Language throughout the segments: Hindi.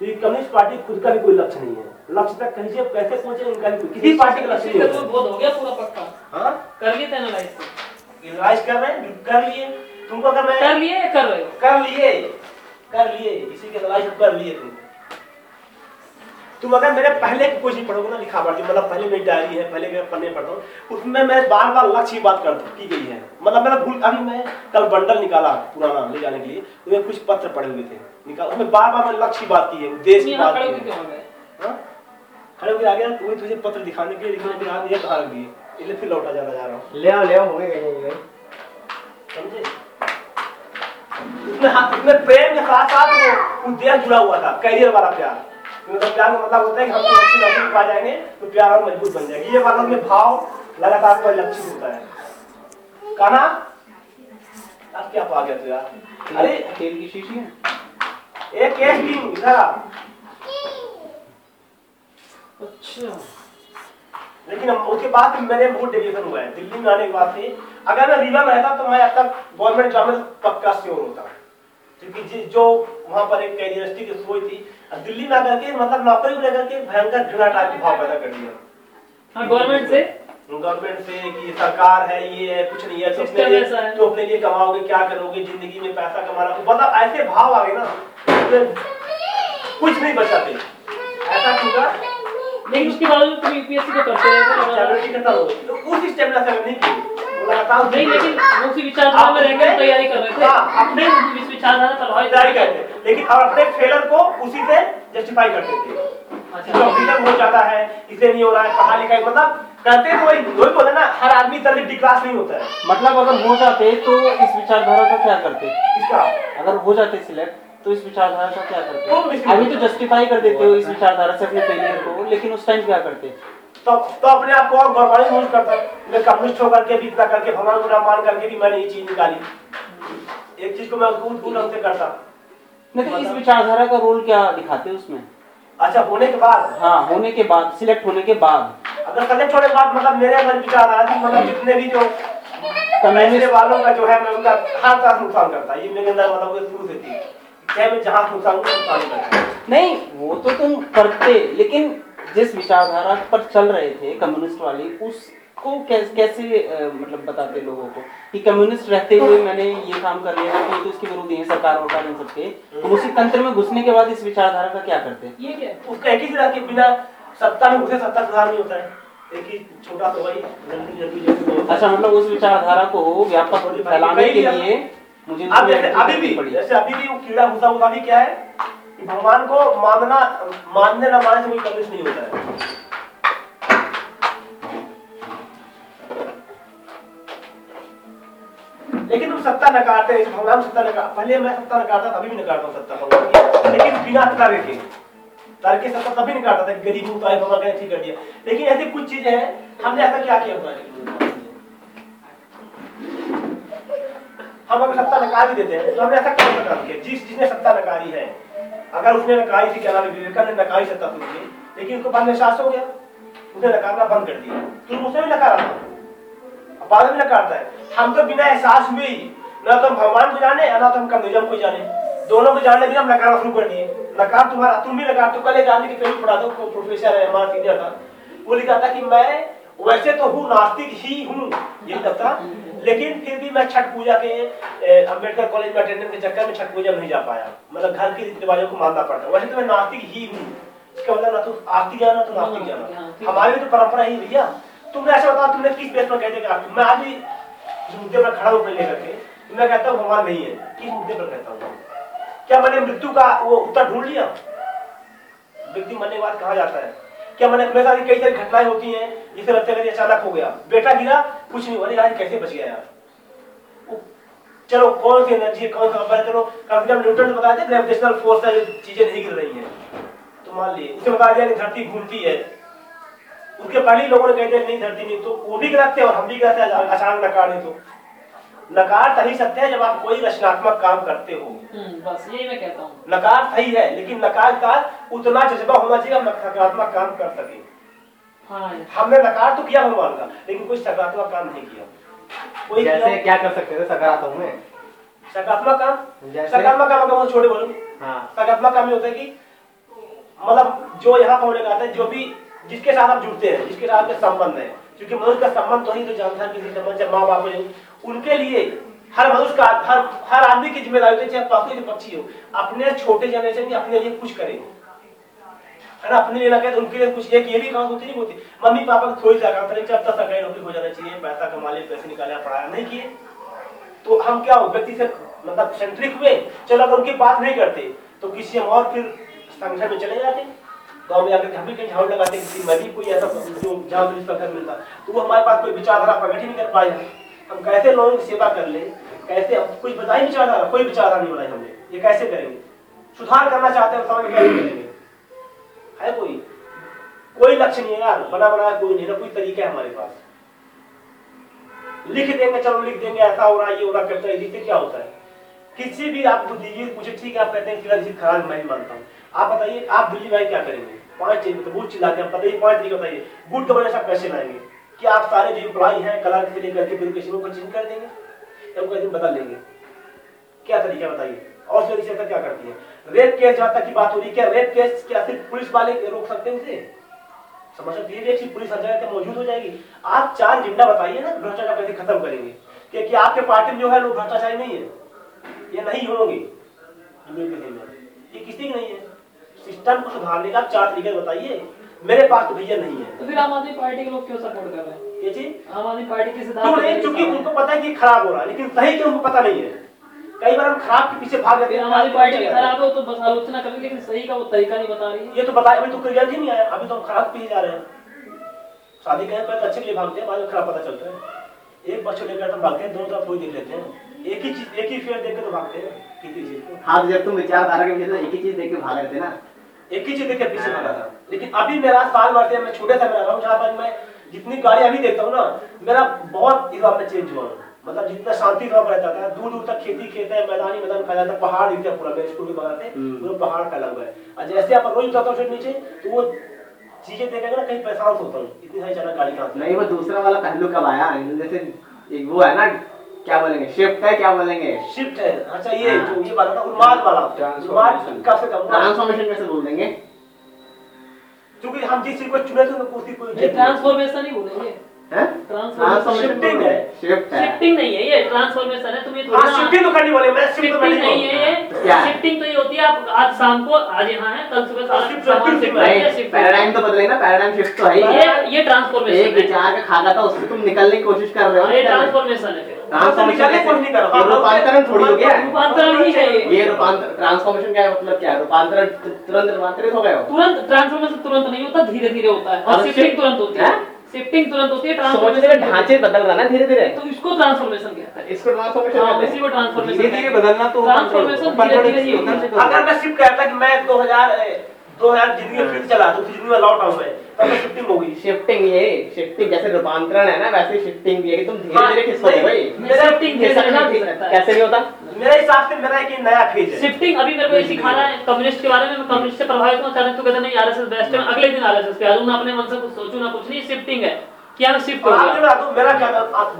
तो ये कम्युनिस्ट पार्टी खुद का भी कोई लक्ष्य नहीं है। लक्ष्य तक कहीं कैसे पहुँचे इनका भी किसी पार्टी का लक्ष्य नहीं तो है हो गया पूरा पक्का। हाँ? कर लिए एनालाइज कर रहे हैं कर लिए। तुमको अगर मैं कर लिए कर रहे हो? कर लिए। कर लिए। इसी के इलाज कर लिए तुम। तुम अगर मेरे पहले की कोई पढ़ोगे ना लिखा पढ़ मतलब पहले मेरी डायरी है पहले के पन्ने पढ़ता हूँ उसमें मैं बार बार लक्ष्य की बात कर की गई है। मतलब मैंने भूल अभी मैं कल बंडल निकाला पुराना ले जाने के लिए उसमें कुछ पत्र पड़े हुए थे। निकाल उसमें बार बार मैंने लक्ष्य की बात की है उद्देश्य की बात की है। गए? हाँ? खड़े होकर आ गया तो वही तुझे पत्र दिखाने के लिए लेकिन अभी आज ये कहा रख दिए इसलिए फिर लौटा जाना जा रहा हूँ। ले आओ ले आओ होंगे कहीं कहीं। समझे? उसमें हाँ उसमें प्रेम के साथ साथ वो उद्देश्य जुड़ा हुआ था करियर वाला प्यार। मतलब प्यार का मतलब होता है कि हम अच्छी नौकरी पा जाएँगे तो प्यार और मज़बूत बन जाएगी। ये वाला में भाव लगातार परिलक्षित होता है। कहना अब क्या पा गया तू यार? अरे, तेल की शीशी है। एक केस की इधर आ। अच्छा। लेकिन उसके बाद मेरे बहुत डेविएशन हुआ है। दिल्ली में आने के बाद से अगर मैं रीवा में रहता तो मैं अब तक गवर्नमेंट जॉब में पक्का श्योर होता। क्योंकि जि- वहाँ पर एक यूनिवर्सिटी की सोच थी दिल्ली में आकर के मतलब नौकरी को लेकर के भयंकर घृणा टाइप की भाव पैदा कर दिया हाँ। गवर्नमेंट से? गवर्नमेंट से कि सरकार है ये है कुछ नहीं है तो अपने लिए तो अपने लिए कमाओगे क्या करोगे ज़िंदगी में पैसा कमाना। मतलब ऐसे भाव आ गए ना कुछ नहीं बचाते ऐसा था लेकिन उसके बावजूद तुम यूपीएससी को करते रहे। स्टेबिलिटी खत्म हो गई। तो उस स्टेमिना से नहीं की लगातार नहीं लेकिन उसी विचारधारा में रहकर तैयारी कर रहे थे। हाँ, अपने इस विचारधारा पर तैयारी करते। लेकिन और अपने फेलर को उसी से जस्टिफाई करते थे। अच्छा। बहुत ज़्यादा है इसे नहीं हो रहा है पढ़ा लिखा मतलब कहते हैं वही वही बोले ना हर आदमी तरह डी क्लास नहीं होता है। मतलब अगर हो जाते तो इस विचारधारा का क्या करते? इसका अगर हो जाते सिलेक्ट तो इस विचारधारा का क्या करते? इसलिए- अभी तो जस्टिफाई कर देते हो इस विचारधारा से अपने फेलियर को लेकिन उस टाइम क्या करते? तो तो अपने आप को और गड़बड़ी यूज़ करता मैं कम्युनिस्ट होकर के भी इतना करके भगवान को मान करके भी मैंने ये चीज़ निकाली। एक चीज़ को मैं कूद कूद ढंग से करता। नहीं तो इस विचारधारा का रोल क्या दिखाते उसमें? अच्छा होने के बाद? हाँ होने के बाद सिलेक्ट होने के बाद। अगर कलेक्ट होने के बाद मतलब मेरे अंदर विचार आ रहा मतलब जितने भी जो कम्युनिस्ट वालों का जो है मैं उनका हर तरह नुकसान करता ये मेरे अंदर मतलब शुरू से थी। चाहे मैं जहाँ नुकसान नुकसान करता नहीं वो तो तुम करते लेकिन जिस विचारधारा पर चल रहे थे कम्युनिस्ट वाली उसको कैसे कैसे अ, मतलब बताते लोगों को कि कम्युनिस्ट रहते हुए मैंने ये काम कर लिया कि तो इसके विरुद्ध है सरकार वरकार नहीं सबके। तो उसी तंत्र में घुसने के बाद इस विचारधारा का क्या करते? ये क्या है? उसका एक ही के बिना सत्ता में घुसे सत्ता सुधार नहीं होता है। छोटा तो लंबी लंबी जैसे वो- अच्छा मतलब उस विचारधारा को व्यापक फैलाने के लिए मुझे उसमें जैसे अभी भी जैसे अभी भी वो कीड़ा घुसा हुआ भी क्या है कि भगवान को मानना मानने ना मानने से कोई कम्युनिस्ट नहीं होता है। लेकिन तुम सत्ता नकारते हैं भगवान सत्ता नकार पहले मैं सत्ता नकारता अभी भी नकारता हूँ सत्ता भगवान की। लेकिन बिना तर्क के तर्क के सत्ता तभी नकारता था, गरीब हूँ तो भगवान का ठीक कर दिया। लेकिन ऐसी कुछ चीज़ें हैं, हमने ऐसा क्या किया हुआ हम अगर सत्ता नकार भी देते हैं तो हमने ऐसा क्यों नकार किया? जिस जिसने सत्ता नकारी है, अगर उसने नकारी थी क्या नाम विवेकानंद नकारी सत्ता शुरू की लेकिन उसको बाद में हो गया, उसने नकारना बंद कर दिया। तुम उसने भी नकारा था। बाद में नकारता है। हम तो बिना एहसास ही, ना तो हम भगवान को जाने, ना तो हम कम्युनिज्म को जाने। दोनों को जानने बिना हम नकारना शुरू कर दिए नकार तुम्हारा तुम भी नकार तो कल एक आदमी की पेपर पढ़ा था प्रोफेसर है हमारा सीनियर था। वो लिखा था कि मैं वैसे तो हूँ नास्तिक ही हूँ ये था। लेकिन फिर भी मैं छठ पूजा के अंबेडकर कॉलेज में अटेंडेंस के चक्कर में छठ पूजा नहीं जा पाया। मतलब घर के रीति रिवाजों को मानना पड़ता वैसे तो मैं नास्तिक ही हूँ। इसका मतलब ना तो आस्तिक जाना तो नास्तिक जाना। हमारी भी तो परंपरा ही भैया। तुमने ऐसा बताओ तुमने किस बेस पर कहते मैं आज भी मुद्दे पर खड़ा होकर लेकर के। मैं कहता हूँ भगवान नहीं है। किस मुद्दे पर कहता हूँ। क्या मैंने मृत्यु का वो उत्तर ढूंढ लिया? व्यक्ति मरने के बाद कहा जाता है? क्या मैंने मेरे साथ कई सारी घटनाएँ होती हैं जिसे लगता है अचानक हो गया? बेटा गिरा कुछ नहीं हुआ कैसे बच गया यार? चलो कौन सी एनर्जी है कौन सा है, चलो कम से कम न्यूटन ने बताया ग्रेविटेशनल फोर्स है चीज़ें नहीं गिर रही हैं। तो मान लिए उसे बताया दिया कि धरती घूमती है। उसके पहले ही लोगों ने कहते नहीं धरती नहीं तो वो भी गलत थे और हम भी गलत है अचानक नकार नहीं तो। नकार तभी सत्य है जब आप कोई रचनात्मक काम करते हो। हम्म, बस यही मैं कहता हूँ। नकार सही है लेकिन नकार का उतना जज्बा होना चाहिए हम सकारात्मक काम कर सके। हाँ हमने नकार तो किया भगवान का लेकिन कोई सकारात्मक काम नहीं किया। कोई जैसे किया क्या कर सकते थे? सकारात्मक में? सकारात्मक काम? सकारात्मक काम अगर छोड़े बोलूँ। हाँ। सकारात्मक काम ये होता है कि मतलब जो यहाँ पर होने का आता है जो भी जिसके साथ आप जुड़ते हैं जिसके साथ आपके संबंध है क्योंकि मनुष्य का संबंध तो ही तो जानता है किसी संबंध चाहे माँ बाप हो उनके लिए हर मनुष्य का हर हर आदमी की ज़िम्मेदारी होती है, चाहे या पक्षी हो। अपने छोटे जनरेशन के अपने लिए कुछ करें। है ना? अपने लिए करें तो उनके लिए कुछ, एक ये भी काम होती नहीं होती। मम्मी पापा को थोड़ी सा करें जब तक सरकारी नौकरी हो जाना चाहिए, पैसा कमा लिया, पैसे निकाले, पढ़ाया नहीं किए। तो हम क्या हो, व्यक्ति से मतलब सेंट्रिक हुए, चलो अगर उनकी बात नहीं करते तो किसी हम और फिर संगठन में चले जाते। गाँव में आकर हम भी कहीं झाड़ू लगाते किसी में भी कोई ऐसा जो जहाँ पुलिस मिलता तो वो हमारे पास कोई विचारधारा प्रकट ही नहीं कर पाए हम कैसे लोगों की सेवा कर ले, कैसे हम कोई बताई विचारधारा कोई विचारधारा नहीं बनाई हमने, ये कैसे करेंगे? सुधार करना चाहते हैं समाज कैसे करेंगे? है कोई? कोई लक्ष्य नहीं है यार, बना बना कोई नहीं, ना कोई तरीका है हमारे पास। लिख देंगे, चलो लिख देंगे, ऐसा हो रहा है ये हो रहा, करता है लिखते क्या होता है? किसी भी आपको दीजिए, पूछे, ठीक है, आप कहते हैं कि चीज़ खराब मैं मानता हूँ। आप बताइए, आप दिल्ली भाई क्या करेंगे? पाँच चीज़ तो गुड चिल्लाते हैं बताइए पाँच तरीके बताइए, गुड गवर्नेंस आप कैसे लाएँगे। कि आप सारे जो एम्प्लॉय हैं कलर से लेकर के ब्यूरोक्रेसी को चेंज कर देंगे? उनको ऐसे बदल लेंगे। क्या तरीका बताइए? और रिसर्च क्या करती है? रेप केस जहाँ तक की बात हो रही है, क्या रेप केस क्या सिर्फ़ पुलिस वाले रोक सकते हैं उसे? समझ कि पुलिस हर जगह मौजूद हो जाएगी। आप चार ज़िंदा बताइए ना, भ्रष्टाचार कैसे खत्म करेंगे? क्योंकि आपके पार्टी में जो है लोग भ्रष्टाचारी नहीं है। ये नहीं होंगे। ये किसी की नहीं है। सिस्टम को सुधारने का आप चार तरीके बताइए। मेरे पास तो भैया नहीं है। तो फिर आम आदमी पार्टी के लोग क्यों सपोर्ट कर रहे हैं? ये चीज़? आम आदमी पार्टी के सिद्धांत नहीं? क्योंकि उनको पता है कि खराब हो रहा है लेकिन सही क्यों उनको पता नहीं है? कई बार हम खराब के पीछे भाग जाते हैं। हमारी पार्टी की खराब हो तो बस आलोचना करेंगे लेकिन सही का वो तरीका नहीं बता रही है। ये तो बताया अभी तो रिज़ल्ट ही नहीं आया। अभी तो हम खराब पे ही जा रहे हैं। शादी करें पहले तो अच्छे के लिए भागते हैं बाद में खराब पता चलता है। एक बच्चों लेकर तो भागते हैं दो तरफ़ कोई देख लेते हैं। एक ही चीज़ एक ही फेयर देख के तो भागते हैं किसी चीज़ को। हाँ तो जब तुम विचारधारा के पीछे तो एक ही चीज़ देख के भाग रहे थे ना। एक ही चीज़ देख के पीछे भागा था। लेकिन अभी मेरा साल भर से मैं छोटे से मैं रहा हूँ जहाँ पर मैं जितनी गाड़ी अभी देखता हूँ ना मेरा बहुत इस बात में चेंज हुआ। मतलब जितना शांति पर रहता था दूर दूर तक खेती खेत है मैदानी मैदान फैला था पहाड़ दिखते हैं पूरा मेरे स्कूल के बगल से हम्म। पूरा पहाड़ फैला हुआ है। और जैसे आप रोज उतरता हूँ नीचे तो वो चीज़ें देखेगा ना कहीं परेशान होता हूँ इतनी सारी ज़्यादा गाड़ी कहाँ नहीं वो दूसरा वाला पहलू कब आया? जैसे एक वो है ना क्या बोलेंगे शिफ्ट है क्या बोलेंगे? शिफ्ट है। अच्छा ये हाँ। जो ये बात था उन्माद वाला। उन्माद कब से कब ट्रांसफॉर्मेशन कैसे बोल देंगे। क्योंकि हम जिस चीज़ को चुने थे उसी को ये ट्रांसफॉर्मेशन ही बोलेंगे हैं? है। शिफ्टिंग नहीं है ये ट्रांसफॉर्मेशन है थोड़ी हाँ शिफ्टिंग तो करनी बोले मैं तो शिफ्टिंग नहीं है तो ये शिफ्टिंग तो ये होती है आप आज शाम को आज यहाँ है कल सुबह नहीं है, पैराडाइम तो बदले ना पैराडाइम शिफ्ट तो है ये ये ट्रांसफॉर्मेशन है। विचार का खाका था उससे तुम निकलने की कोशिश कर रहे हाँ, ये ट्रांसफॉर्मेशन है नहीं कर रूपांतरण थोड़ी हो गया रूपांतरण ही है ये। रूपांतर ट्रांसफॉर्मेशन क्या है? मतलब क्या है? रूपांतरण तुरंत रूपांतरित हो हो? तुरंत ट्रांसफॉर्मेशन तुरंत नहीं होता धीरे धीरे होता है। और शिफ्टिंग तुरंत होती है। शिफ्टिंग तुरंत होती है ट्रांसफॉर्मेशन ढांचे बदल रहा ना धीरे धीरे तो इसको ट्रांसफॉर्मेशन कहते हैं। इसको ट्रांसफॉर्मेशन हाँ, कहते इसी हैं को ट्रांसफॉर्मेशन धीरे धीरे बदलना तो ट्रांसफॉर्मेशन धीरे धीरे ही होता है। अगर मैं शिफ्ट करता कि मैं 2000 2000 ज़िंदगी में फिर चला तो ज़िंदगी में लौट आऊँ मैं तो शिफ्टिंग होगी शिफ्टिंग ये शिफ्टिंग जैसे रूपांतरण है ना वैसे शिफ्टिंग भी है कि तुम धीरे हाँ, धीरे खिसको नहीं, भाई? मेरा शिफ्टिंग है कैसे नहीं होता? मेरे हिसाब से मेरा एक नया फ़ेज़ है। शिफ्टिंग अभी मेरे को ये सिखा रहा है कम्युनिस्ट के बारे में मैं कम्युनिस्ट से प्रभावित हूँ अचानक तो कहते नहीं आरएसएस बेस्ट है अगले दिन आरएसएस पे आ जाऊँ ना अपने मन से कुछ सोचूं ना कुछ नहीं शिफ्टिंग है। क्या मैं शिफ्ट हो गया? मेरा क्या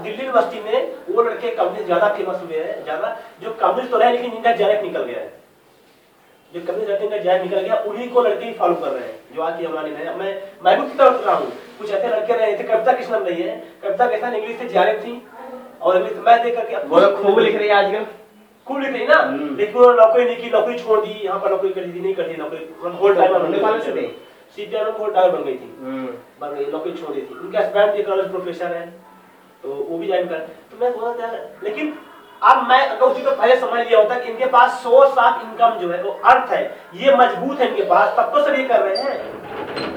दिल्ली यूनिवर्सिटी में वो लड़के कम्युनिस्ट ज़्यादा फ़ेमस हुए हैं ज़्यादा जो कम्युनिस्ट तो रहे लेकिन इनका जैक निकल गया है। जो रहते हैं इनका जैक निकल गया उन्हीं को लड़के ही फॉलो कर रहे हैं जो आज की हमारे में मैं मैं भी तरफ़ रहा हूँ। कुछ ऐसे लड़के रहे थे कविता कृष्णन रही है। कविता कृष्णन इंग्लिश से जारे थी और इंग्लिश मैं देख करके वो खूब लिख रही है आजकल। खूब लिख रही ना? हम्म। लेकिन उन्होंने नौकरी नहीं की नौकरी छोड़ दी यहाँ पर नौकरी कर दी नहीं करती नौकरी। Whole time. सीपीआर में होल टाइम बन गई थी। बन गई नौकरी छोड़ दी थी। उनके हस्बैंड भी कॉलेज प्रोफेसर है तो वो भी ज्वाइन कर तो मैं सोचा लेकिन अब मैं अगर उसी को पहले समझ लिया होता कि इनके पास सोर्स ऑफ़ इनकम जो है वो अर्थ है ये मज़बूत है इनके पास तब तो सब ये कर रहे हैं।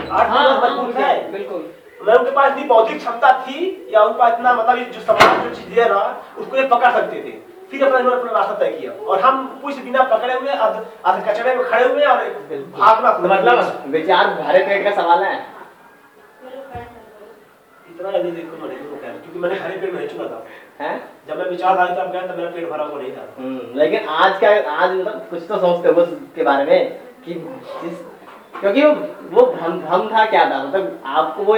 अर्थ हाँ हाँ मज़बूत है। बिल्कुल मैं उनके पास इतनी बौद्धिक क्षमता थी या उनके पास इतना मतलब जो समाज जो चीज़ रहा उसको ये पकड़ सकते थे। फिर अपना इन्होंने अपना रास्ता तय किया। और हम कुछ बिना पकड़े हुए अध कचरे में खड़े हुए और भागना मतलब विचार भरे पेट का सवाल है। इतना जल्दी देखो मैंने क्योंकि मैंने हरे पेड़ में नहीं चुना था। हैं? जब मैं विचारधारा तब गया तब मेरा पेट भरा हुआ नहीं था। हम्म, लेकिन आज का आज मतलब कुछ तो सोचते हो उसके बारे में कि जिस क्योंकि वो वो भ्रम भ्रम था क्या था? मतलब आपको वो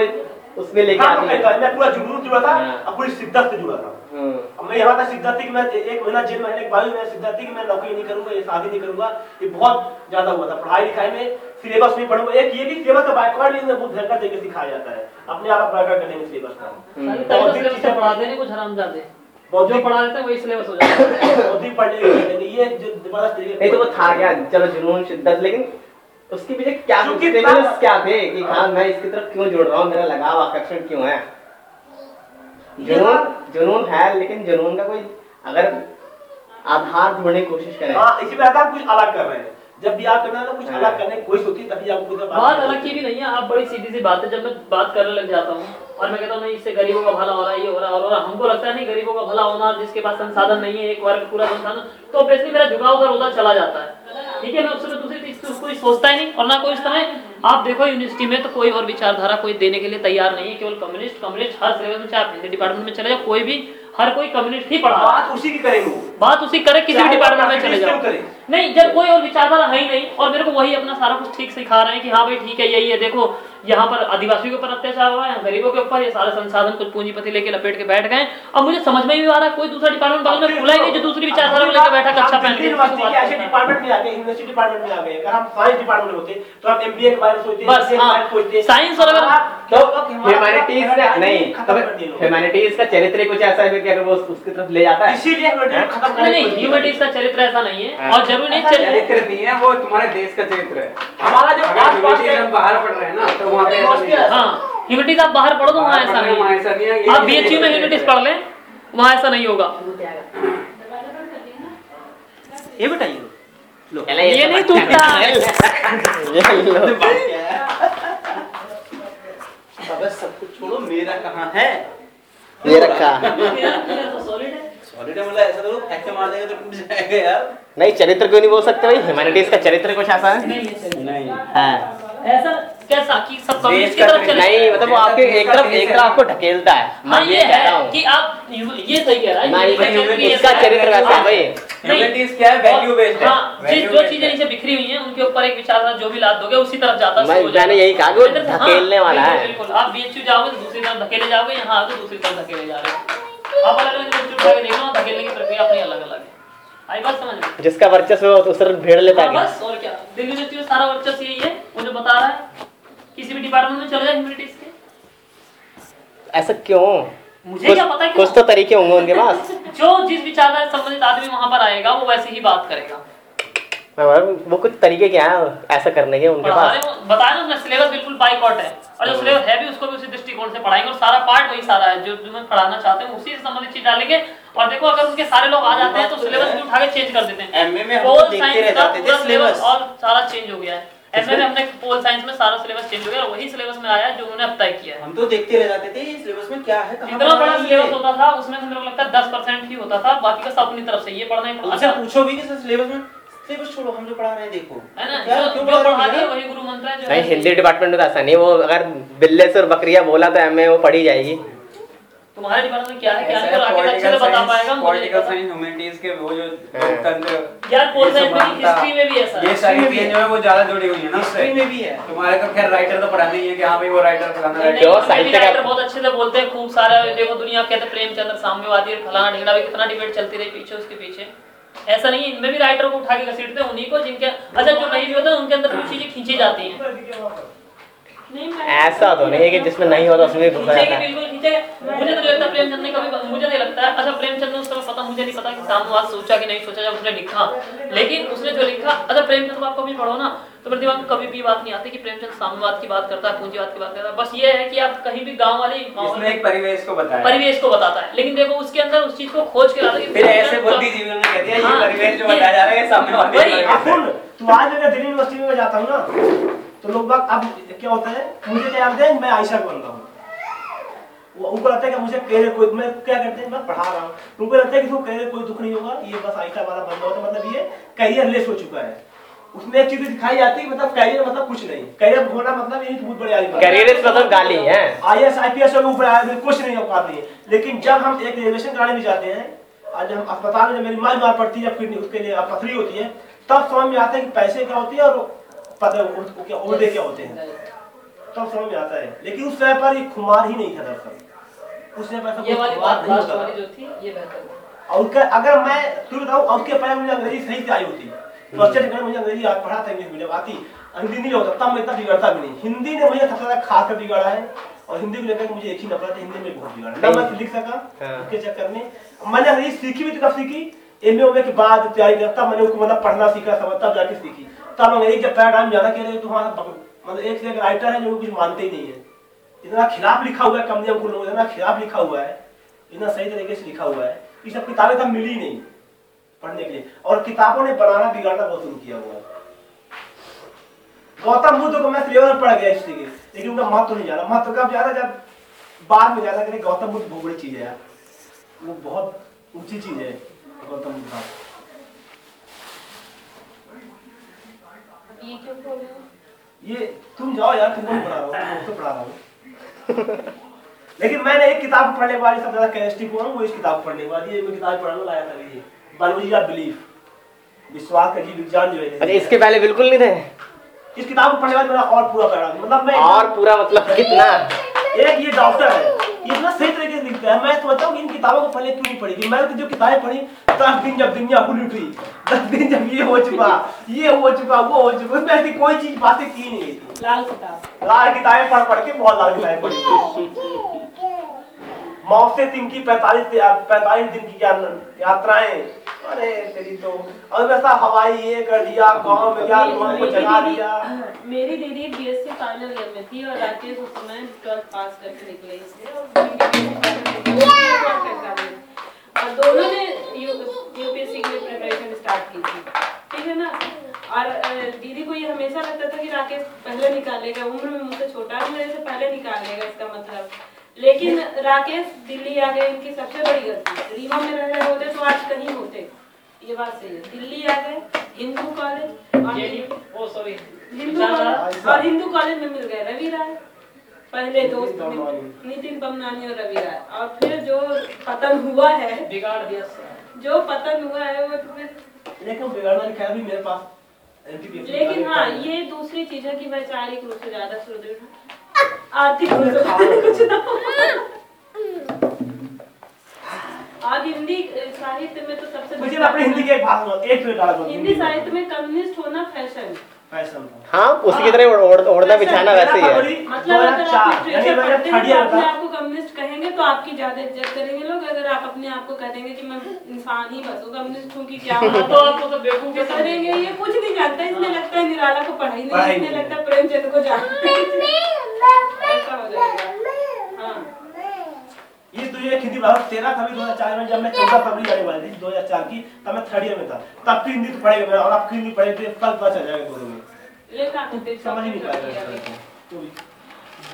उसमें लेके हाँ, आती है। मैं पूरा जुनून जुड़ा था हाँ। और पूरी शिद्दत से जुड़ा था। हम्म। अब मैं यहाँ तक सिद्धार्थ थी कि मैं एक महीना जेल में रहने के बाद मैं सिद्धार्थ थी कि मैं नौकरी नहीं करूँगा ये शादी नहीं करूँगा ये बहुत ज़्यादा हुआ था। पढ़ाई लिखाई में सिलेबस नहीं पढ़ूँगा। एक ये भी सिलेबस का बैकवर्ड में बहुत तरीके से सिखाया जाता है। अपने आप आप बैकवर्ड करने में सिलेबस का। ही सिलेबस से पढ़ाते नहीं कुछ बहुत जो पढ़ा देते हैं वही सिलेबस हो जाता है। बहुत ही पढ़ने के लिए ये जो ज़बरदस्त तरीके नहीं तो वो था क्या? चलो जुनून शिद्दत लेकिन उसके पीछे क्या स्टिमुलस क्या थे? कि हाँ। मैं इसकी तरफ़ क्यों जुड़ रहा हूँ? मेरा लगाव आकर्षण क्यों है? जुनून जुनून है लेकिन जुनून का कोई अगर आधार ढूँढने की कोशिश करें। हाँ इसी में आता है, आप कुछ अलग कर रहे हैं। जब भी आप करना ना कुछ हाँ। अलग करने की कोशिश होती है तभी आपको कुछ बात अलग की भी नहीं है। आप बड़ी सीधी सी बात है जब मैं बात करने लग जाता हूँ और मैं कहता हूँ इससे गरीबों का भला हो रहा है ये हो रहा है और हो हमको लगता है नहीं गरीबों का भला होना जिसके पास संसाधन नहीं है एक वर्ग पूरा संसाधन तो बेसिकली मेरा झुकाव उधर उधर चला जाता है। ठीक है मैं उससे दूसरी चीज़ तो कोई सोचता ही नहीं और ना कोई इस समय आप देखो यूनिवर्सिटी में तो कोई और विचारधारा कोई देने के लिए तैयार नहीं है केवल कम्युनिस्ट कम्युनिस्ट हर सिलेबस में चाहे आप हिंदी डिपार्टमेंट में चले जाओ कोई भी हर कोई कम्युनिस्ट ही पढ़ा बात उसी की करेंगे। बात उसी करे किसी भी डिपार्टमेंट में चले जाओ। करे? नहीं जब कोई और विचारधारा है ही नहीं और मेरे को वही अपना सारा कुछ ठीक सिखा रहे हैं कि हाँ भाई ठीक है यही है देखो यहाँ पर आदिवासियों के ऊपर अत्याचार हो रहा है गरीबों के ऊपर ये सारे संसाधन कुछ पूंजीपति लेके लपेट के बैठ गए। अब मुझे समझ में भी आ रहा है कोई दूसरा डिपार्टमेंट बगल में खुला ही नहीं जो दूसरी विचारधारा को लेकर बैठा कक्षा हम पहन डिपार्टमेंट में आ गए यूनिवर्सिटी डिपार्टमेंट में आ गए। अगर हम साइंस डिपार्टमेंट होते तो हम एमबीए के बारे में सोचते बस, हाँ, साइंस और अगर- आप- तो ह्यूमैनिटीज नहीं। ह्यूमैनिटीज का चरित्र कुछ ऐसा है कि अगर वो उसकी तरफ़ ले जाता है? इसीलिए ह्यूमैनिटीज नहीं ह्यूमैनिटीज का चरित्र ऐसा नहीं है। हाँ। और ज़रूरी नहीं चरित्र चरित्र नहीं है वो तुम्हारे देश का चरित्र है। हमारा जो अगर आस-पास हम बाहर पढ़ रहे हैं ना तो वहाँ पे है। ह्यूमैनिटीज आप बाहर पढ़ो तो वहाँ ऐसा हैं, नहीं वहाँ ऐसा नहीं है, ये आप भी बीएचयू में देश का ह्यूमैनिटीज पढ़ लें वहाँ ऐसा नहीं होगा। ये बताइए। लो। ये नहीं टूटता। अबे सब कुछ छोड़ो मेरा कहाँ है? ये रखा मेरा मेरा नहीं चरित्र क्यों नहीं बोल सकते भाई? ह्यूमैनिटीज का चरित्र कुछ ऐसा है? नहीं ये चरित्र। नहीं। हाँ। ऐसा कैसा कि सब कम्युनिस्ट की तरफ़ चले नहीं मतलब वो आपके एक तरफ़ एक तरफ़ आपको ढकेलता है। हाँ मैं ये ये कह रहा है कि आप ये सही कह रहा है। नहीं, ये सही कह रहा है कि उसका ऐसा है। चरित्र वैसा हाँ, भाई। नहीं, क्या है? Value based है। हाँ, जिस जो चीज़ें नीचे बिखरी हुई हैं उनके ऊपर एक जो भी लाद दोगे उसी तरफ़ जाता है, मैं- शुरू हो जाता। मैंने यही कहा कि वो इधर धकेलने वाला है। बिल्कुल। आप बीएचयू जाओगे तो दूसरी तरफ़ धकेले जाओगे यहाँ आओगे दूसरी तरफ़ धकेले जा रहे हो आप अलग अलग के देख धकेलने की प्रक्रिया अपनी अलग अलग है। आई बात समझ में? जिसका वर्चस्व है वो उस भेड़ लेता हाँ, है बस और क्या? दिल्ली यूनिवर्सिटी में सारा वर्चस्व यही है वो जो बता रहा है। किसी भी डिपार्टमेंट में चले जाए ह्यूमैनिटीज के। ऐसा क्यों? मुझे क्या पता कुछ कुछ तो तरीके होंगे उनके पास। जो जिस विचार से संबंधित आदमी वहाँ पर आएगा वो वैसे ही बात करेगा। हूँ, वो कुछ तरीके क्या है? ऐसा करने के उनके पास? बताया ना उसमें सिलेबस बिल्कुल बाइकआउट है। और जो सिलेबस है भी उसको भी उसी दृष्टिकोण से पढ़ाएँगे और सारा पार्ट वही सारा है जो जो मैं पढ़ाना चाहते हैं उसी से संबंधित चीज़ डालेंगे। और देखो अगर उनके सारे लोग आ जाते हैं तो सिलेबस भी उठा के चेंज कर देते हैं। एमए में हम देखते साइंस रह का जाते थे सिलेबस और सारा चेंज हो गया है। एमए में हमने पोल साइंस में सारा सिलेबस चेंज हो गया वही सिलेबस में आया जो उन्होंने अब तय किया हम तो देखते रह जाते थे सिलेबस में क्या है कहाँ इतना बड़ा सिलेबस होता था उसमें को लगता है दस परसेंट ही होता था बाकी का सब अपनी तरफ़ से ये पढ़ना ही अच्छा पूछो भी कि सिलेबस में सिलेबस छोड़ो हम जो पढ़ा रहे हैं देखो। है ना? क्या- क्यों पढ़ा पढ़ा रहे हैं? वही गुरु मंत्र है जो नहीं हिंदी डिपार्टमेंट में तो ऐसा नहीं वो अगर बिल्ले से और बकरिया बोला तो एमए वो पढ़ी जाएगी। तुम्हारे डिपार्टमेंट में क्या है? क्या आगे अच्छे से बता पाएगा पता। science, humanities के वो जो हाँ। लोकतंत्र यार पोल साइंस में हिस्ट्री में भी ऐसा है। ये सारी चीज़ें जो है वो ज़्यादा जुड़ी हुई है ना उससे। हिस्ट्री में भी है। तुम्हारे तो खैर राइटर तो पढ़ाना ही है कि हाँ भाई वो राइटर फलाना? साहित्य का- बहुत अच्छे से बोलते हैं खूब सारा देखो दुनिया कहते प्रेमचंद्र साम्यवादी और फलाना ढिंगड़ा भी कितना डिबेट चलती रही पीछे उसके पीछे। ऐसा नहीं है, इनमें भी राइटर को उठा के घसीटते हैं, उन्हीं को जिनके अच्छा जो नहीं भी होता है, उनके अंदर कुछ चीज़ें खींची जाती हैं। ऐसा तो नहीं है कि जिसमें नहीं होता उसमें भी घुसा जाता है। मुझे तो नहीं लगता प्रेमचंद ने कभी मुझे नहीं लगता। है अच्छा प्रेमचंद ने उस समय पता मुझे नहीं पता कि साम्यवाद सोचा कि नहीं सोचा जब उसने लिखा। लेकिन उसने जो लिखा अच्छा प्रेमचंद को आप कभी पढ़ो ना तो मेरे दिमाग में कभी भी बात नहीं आती कि प्रेमचंद साम्यवाद की बात करता है पूंजीवाद की बात करता है। बस ये है कि आप कहीं भी गाँव वाले इसने एक परिवेश को बताया। परिवेश को बताता है। लेकिन देखो उसके अंदर उस चीज़ को खोज के लाता है फिर ऐसे प्रेमचंद- बुद्धिजीवियों ने कह दिया ये हाँ, परिवेश जो बताया जा रहा है ये सामने वाले वही, परिवेश अपुन तो आज अगर दिल्ली यूनिवर्सिटी में जाता हूँ ना तो लोग बाग अब क्या होता है? मुझे क्या जानते हैं मैं आयशा बन रहा हूँ। वो उनको लगता है कि मुझे कह कोई मैं क्या करते हैं? मैं पढ़ा रहा हूँ। उनको लगता है कि इसको कह कोई दुख नहीं होगा ये बस आयशा वाला बंदा होता मतलब ये करियर लेस हो चुका है। उसमें एक चीज़ दिखाई जाती है मतलब करियर मतलब कुछ नहीं। करियर होना मतलब ये बहुत बड़ी आदमी करियर मतलब गाली है। I S I P S ऊपर आया कुछ नहीं हो पाती है। लेकिन जब हम एक रिजर्वेशन कराने भी जाते हैं आज हम अस्पताल में मेरी माँ बीमार पड़ती है किडनी उसके लिए पथरी होती है तब समझ में आता है कि पैसे क्या होती है और पता उन- क्या क्या होते हैं? तब समझ में आता है। लेकिन उस समय पर खुमार ही नहीं था दरअसल। उसने वैसा ये वाली बात नहीं लास्ट होता वाली जो थी ये बेहतर और उसका अगर मैं तुम बताऊँ उसके पहले मुझे अंग्रेज़ी सही से आई होती। फ़र्स्ट ईयर में मुझे अंग्रेज़ी आज पढ़ा था इंग्लिश मीडियम आती हिंदी नहीं होता तब मैं इतना बिगड़ता भी नहीं। हिंदी ने मुझे सबसे ज़्यादा खास कर बिगाड़ा है और हिंदी को लेकर मुझे एक ही नफरत है हिंदी में बहुत बिगाड़ा ना मैं लिख सका हाँ। उसके चक्कर में। मैंने अंग्रेज़ी सीखी भी तो कब सीखी एमए उमे के बाद तैयारी करता मैंने उसको मतलब पढ़ना सीखा समझ तब जाके सीखी। तब अंग्रेज़ी जब पैराडाइम ज़्यादा कह रहे हो तो वहाँ मतलब एक से एक राइटर है जो कुछ मानते ही नहीं है। इतना खिलाफ लिखा हुआ है कम को लोग इतना खिलाफ लिखा हुआ है, इतना सही तरीके से लिखा हुआ है ये सब किताबें तब मिली नहीं पढ़ने के लिए। और किताबों ने बनाना, बिगाड़ना बहुत शुरू किया हुआ है। गौतम बुद्ध को मैं सिलेबस पढ़ गया हिस्ट्री के लेकिन उनका महत्व नहीं जाना। महत्व कब ज़्यादा जब बाद में ज़्यादा करें गौतम बुद्ध बहुत बड़ी चीज़ है वो बहुत ऊँची चीज़ है, गौतम बुद्ध ये क्यों हो ये तुम जाओ यार तुमको पढ़ा रहा हूँ? तुमको पढ़ा रहा हूँ। लेकिन मैंने एक किताब पढ़ने के बाद सब ज़्यादा कैरेस्टिक हुआ वो इस किताब पढ़ने के बाद ये मैं किताब पढ़ने लाया था ये बायोलॉजी का बिलीफ। विश्वास का जीव विज्ञान जो है अच्छा इसके पहले बिल्कुल नहीं थे। इस किताब को पढ़ने बाद मेरा और पूरा पैरा मतलब मैं और पूरा मतलब कितना? एक ये डॉक्टर है इतना सही तरीके है। मैं सोचता हूँ इन किताबों को पहले क्यों नहीं पढ़ी मैंने तो जो किताबें पढ़ी दस दिन जब दुनिया खुली उठी दस दिन जब ये हो चुका ये हो चुका वो हो चुका उसमें ऐसी कोई चीज़ बातें की नहीं थी लाल किताब। लाल किताबें पढ़ पढ़ के बहुत लाल किताबें पढ़ी। मौसे दिन की पैतालीस पैतालीस दिन की क्या यात्राएँ। अरे तेरी तो और वैसा हवाई ये कर दिया गाँव में क्या गाँव को जगा दिया। मेरी दीदी बीएससी फाइनल ईयर में थी और राकेश उस समय ट्वेल्थ पास करके निकले इसलिए। और दोनों ने यूपीएससी के लिए प्रिपरेशन स्टार्ट की थी। ठीक है ना? और दीदी को ये हमेशा लगता था कि राकेश पहले निकालेगा उम्र में मुझसे छोटा है मेरे से पहले निकाल लेगा इसका मतलब। लेकिन राकेश दिल्ली आ गए इनकी सबसे बड़ी गलती। रीवा में रह रहे होते तो आज कहीं होते। ये बात सही है। दिल्ली आ गए कॉलेज और हिंदू कॉलेज और हिंदू कॉलेज में मिल गए। रवि राय पहले दोस्त नितिन- पमनानी और रवि राय। और फिर जो पतन हुआ है बिगाड़ दिया जो पतन हुआ है वो फिर लेकिन बिगाड़ना लिखा भी मेरे पास लेकिन हाँ ये दूसरी चीज़ है कि वैचारिक रूप से ज़्यादा सुदृढ़ हूँ। आर्थिक रूप से कुछ ना हो। आज हिंदी साहित्य में तो सबसे मुझे अपने हिंदी के एक भाग एक मिनट डाला दो। हिंदी साहित्य में कम्युनिस्ट होना फ़ैशन था हाँ उसी की तरह ओढ़- ओढ़- ओढ़ना बिछाना वैसे ही है। मतलब अगर आप 2004 यानी लिटरेचर मैंने पढ़ते थर्ड हैं ईयर तो को कम्युनिस्ट कहेंगे तो आपकी ज़्यादा इज़्ज़त करेंगे लोग अगर आप अपने आप को कह देंगे कि मैं इंसान ही बस हूँ कम्युनिस्ट हूँ कि क्या तो आपको तो बेवकूफ़ करेंगे ये कुछ नहीं जानता इसमें लगता है निराला को पढ़ाई नहीं इसमें लगता है। प्रेमचंद को जानता है। हो हाँ। ये तो ये हिंदी भाग तेरह था भी 2004 में जब मैं चौदह फरवरी आने वाली थी 2004 की तब मैं थर्ड ईयर में था। तब फिर हिंदी तो पढ़ेगा और अब फिर हिंदी पढ़ेगा कल पता चल जाएगा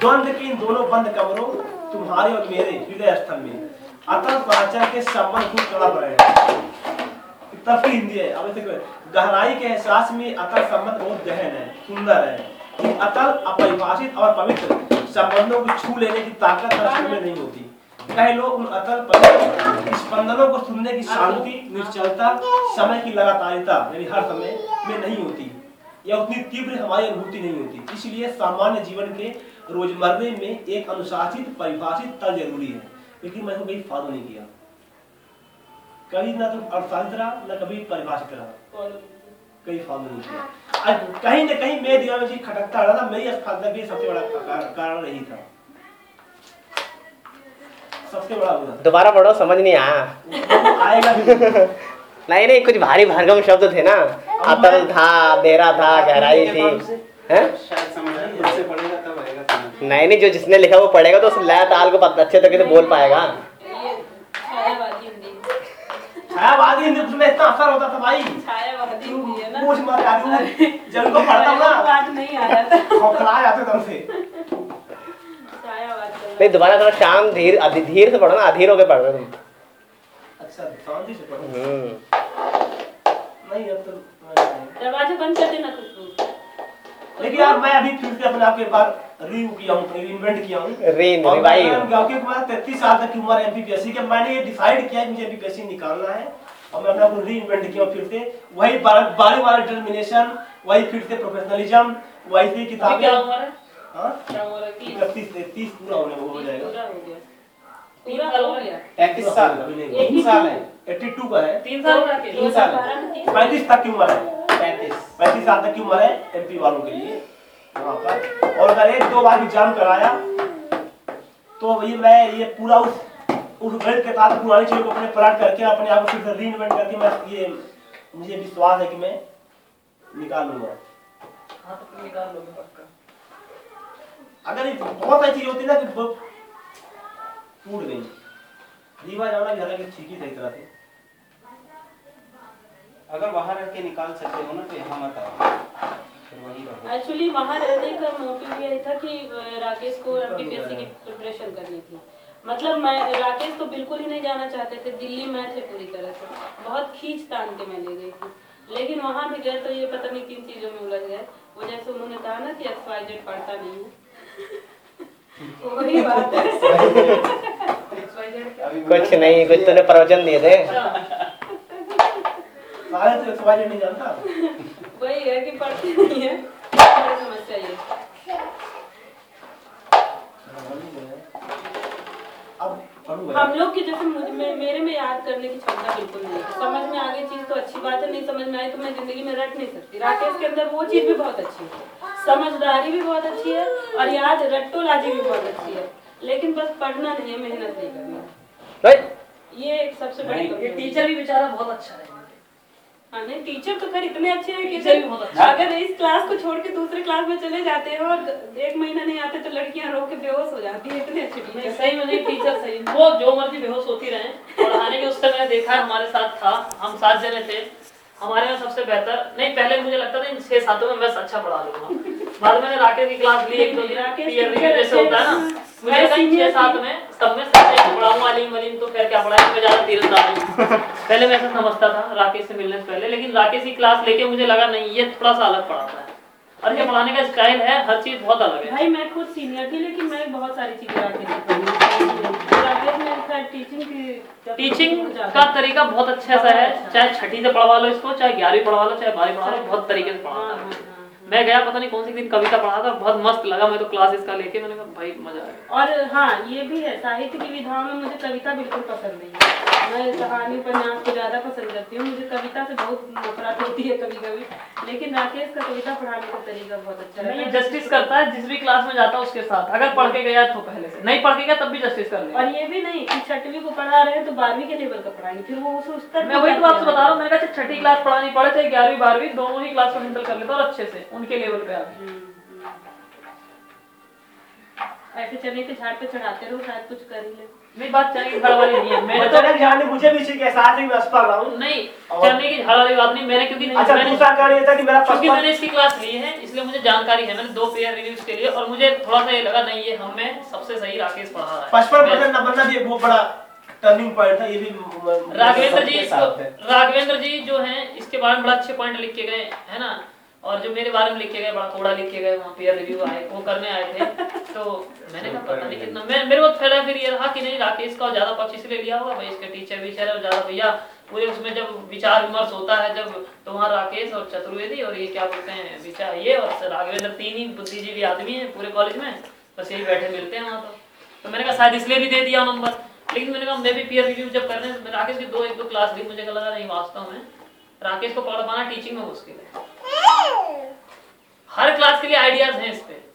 तो के इन दोनों बंद कमरों, तुम्हारे और मेरे हृदय स्थल में। अतल प्राचर के संबंध खूब तड़प रहे हैं। तब की हिंदी है, अब कोई- गहराई के एहसास में अतल संबंध बहुत गहन है, सुंदर है। इन अतल, अपरिभाषित और पवित्र संबंधों को छू लेने की ताकत समय में नहीं होती। कई लोग उन अतल पवित्र स्पंदनों को सुनने की शांति, निश्चलता, समय की लगातारिता, यानी हर समय में नहीं होती। या उतनी तीव्र हमारी अनुभूति नहीं होती। इसलिए सामान्य जीवन के रोजमर्रे में एक अनुशासित परिभाषित तल ज़रूरी है। लेकिन मैंने कभी फॉलो नहीं किया। कभी ना तो अनुशासित रहा ना कभी परिभाषित रहा। कहीं फॉलो नहीं किया। आज कहीं ना कहीं मेरे दिमाग में चीज़ खटकता रहा था मेरी असफलता भी सबसे बड़ा कारण- नहीं था। सबसे बड़ा दोबारा पढ़ो समझ नहीं आया। आएगा। नहीं नहीं कुछ भारी भरगम शब्द थे ना। अतल था अंधेरा था गहराई थी। हैं? शायद समझ नहीं नहीं नहीं जो जिसने लिखा वो पढ़ेगा तो उस लय ताल को अच्छे तरीके से बोल पाएगा। छायावादी हिंदी उसमें इतना असर होता था भाई। छायावादी हिंदी है ना। पूछ मत यार जब उनको पढ़ता हूँ ना छायावाद नहीं आ रहा था। खौखला जाते एकदम से। छायावाद चल रहा नहीं दोबारा थोड़ा शाम धीर धीर से पढ़ो ना अधीर होकर पढ़ रहे तुम। अच्छा शांति से पढ़ो। हम्म। नहीं अब तो दरवाज़ा बंद कर देना खुशबू लेकिन यार मैं अभी फिर से अपने आप के बार रिव्यू किया हूँ रिइन्वेंट किया हूँ। क्योंकि मैं तैतीस साल तक की उम्र एमपीपीएससी के मैंने ये डिसाइड किया कि मुझे एमपीपीएससी निकालना है। और मैं अपने आप को रीइन्वेंट किया फिर से। वही बार- बारी डिटर्मिनेशन वही फिर से प्रोफेशनलिज्म वही सी अभी किताबें। क्या उम्र है हाँ? क्या है कि इकतीस से तीस पूरा होने को हो जाएगा पूरा हो गया। पूरा साल हो में? गया साल। तीन साल है। 82 का है। तीन साल तीन साल। 2012 में तीन पैंतीस तक की उम्र है। पैंतीस। पैंतीस साल तक की उम्र है एमपी वालों के लिए। वहाँ पर। और अगर एक दो बार एग्ज़ाम कराया तो ये मैं ये पूरा उस उस गणित के साथ पुरानी चीज़ों को अपने पलट करके अपने आप को फिर से रीइन्वेंट करके मैं ये मुझे विश्वास है कि मैं निकाल लूँगा। हाँ तो निकाल लोगे पक्का। अगर ये बहुत चीज़ें होती ना कि टूट गई। रीवा जाना भी हालाँकि ठीक ही एक तरह से। अगर वहाँ रह के निकाल सकते हो ना तो यहाँ मत आओ। फिर वही रहो। एक्चुअली वहाँ रहने का मोटिव यही था कि राकेश को एमपीपीएससी की प्रिपरेशन करनी थी। मतलब मैं राकेश तो बिल्कुल ही नहीं जाना चाहते थे। दिल्ली में थे पूरी तरह से। बहुत खींच तान के मैं ले गई थी। लेकिन वहाँ भी गए तो ये पता नहीं किन चीज़ों में उलझ गए। वो जैसे उन्होंने कहा ना कि एक्स वाई जेड पढ़ता नहीं है। वही बात है। कुछ नहीं कुछ तूने प्रवचन दिए थे। सारे तो एक नहीं जानता। वही है कि पढ़ते नहीं है समस्या ये हम लोग की जैसे मुझे मे- मेरे में याद करने की क्षमता बिल्कुल नहीं है। समझ में आ गई चीज़ तो अच्छी बात है नहीं समझ में आई तो मैं ज़िंदगी में रट नहीं सकती। राकेश के अंदर वो चीज़ भी बहुत अच्छी है। समझदारी भी बहुत अच्छी है और याद रट्टोलाजी भी बहुत अच्छी है। लेकिन बस पढ़ना नहीं है मेहनत नहीं करना है। ये एक सबसे बड़ी ये टीचर भी बेचारा बहुत अच्छा हाँ। नहीं टीचर तो खैर इतने अच्छे हैं कि अगर इस क्लास को छोड़ के दूसरे क्लास में चले जाते हैं और एक महीना नहीं आते तो लड़कियाँ रो के बेहोश हो जाती है इतने अच्छे टीचर सही में नहीं टीचर सही वो जो मर्ज़ी बेहोश होती रहे पढ़ाने के उस समय देखा है हमारे साथ था हम सात जने थे। हमारे में सबसे बेहतर नहीं पहले मुझे लगता था इन छह सातों में बस अच्छा पढ़ा लूँगा। बाद में राकेश की क्लास ली एक दो दिन राकेश जैसे होता है ना। मैं छह सात में सब में सबसे अच्छा पढ़ाऊँ अलीम वलीम तो खैर क्या पढ़ाया मैं ज़्यादा तीरंदाज हूँ पहले मैं ऐसा समझता था राकेश से मिलने से पहले लेकिन राकेश की क्लास लेके मुझे लगा नहीं ये थोड़ा सा अलग पढ़ाता है। और ये पढ़ाने का स्टाइल है हर चीज़ बहुत अलग है। भाई मैं खुद सीनियर थी लेकिन मैं बहुत सारी चीज़ें राकेश टीचिंग टीचिंग का तरीका बहुत अच्छा सा है चाहे छठी से पढ़वा लो इसको चाहे ग्यारहवीं पढ़वा लो चाहे बारहवीं पढ़वा लो बहुत तरीके से हाँ, हाँ, है हाँ। मैं गया पता नहीं कौन सी दिन कविता पढ़ा था बहुत मस्त लगा मैं तो क्लास इसका लेके मैंने कहा भाई मज़ा आया और हाँ ये भी है साहित्य की विधाओं में मुझे कविता बिल्कुल पसंद नहीं है। मैं कहानी उपन्यास को ज़्यादा पसंद करती हूँ मुझे कविता से बहुत नफरत होती है कभी कभी लेकिन राकेश का कविता पढ़ाने का तरीका बहुत अच्छा नहीं है। जस्टिस करता है जिस भी क्लास में जाता है उसके साथ अगर पढ़ के गया तो पहले से नहीं पढ़ के गया तब भी जस्टिस कर और ये भी नहीं कि छठवीं को पढ़ा रहे हैं तो बारहवीं के लेवल का पढ़ाएँगे फिर वो उस स्तर मैं वही तो आपसे बता रहा हूँ मैंने कहा छठी क्लास पढ़ानी पड़े चाहे ग्यारहवीं बारहवीं दोनों ही क्लास को हैंडल कर लेता और अच्छे से। उनके लेवल पे आके ऐसे चने के झाड़ पे चढ़ाते रहो शायद कुछ कर ही ले। मेरी बात चने की झाड़ वाली नहीं है। मैंने तो का ध्यान नहीं, मुझे भी इसी के एहसास है मैं अस्पताल रहा हूँ। नहीं चने की झाड़ वाली बात नहीं मैंने क्योंकि अच्छा मैंने दूसरा कारण ये था कि मेरा क्योंकि मैंने इसकी क्लास ली है इसलिए मुझे जानकारी है। मैंने दो पेयर रिव्यूज़ के लिए और मुझे थोड़ा सा ये लगा नहीं ये हमें सबसे सही राकेश पढ़ा रहा है। पचपन परसेंट नंबर भी एक बहुत बड़ा टर्निंग पॉइंट था ये भी राघवेंद्र जी साथ। राघवेंद्र जी जो हैं इसके बारे में बड़ा अच्छे पॉइंट लिख के गए है ना? और जो मेरे बारे में लिखे गए बड़ा थोड़ा लिखे गए, वहाँ पेयर रिव्यू आए, वो करने आए थे। तो मैंने कहा, पता नहीं कितना, मैं, मेरे को थोड़ा फिर ये रहा कि नहीं, राकेश का ज़्यादा पक्ष इसलिए लिया होगा भाई इसके टीचर विचर और ज़्यादा भैया, पूरे उसमें जब विचार विमर्श होता है, जब तो वहाँ राकेश और चतुर्वेदी और ये क्या बोलते हैं, विचार, ये और राघवेंद्र, तीन ही बुद्धिजीवी आदमी है पूरे कॉलेज में, बस यही बैठे मिलते हैं वहाँ तो। तो मैंने कहा, शायद इसलिए भी दे दिया नंबर लेकिन मैंने कहा, मैं भी पीयर रिव्यू जब कर रहे हैं राकेश की दो, एक दो क्लास ली, मुझे लगा, नहीं, वास्तव में राकेश को पढ़ पाना टीचिंग में मुश्किल है। हर क्लास के लिए आइडियाज़ हैं इस पे।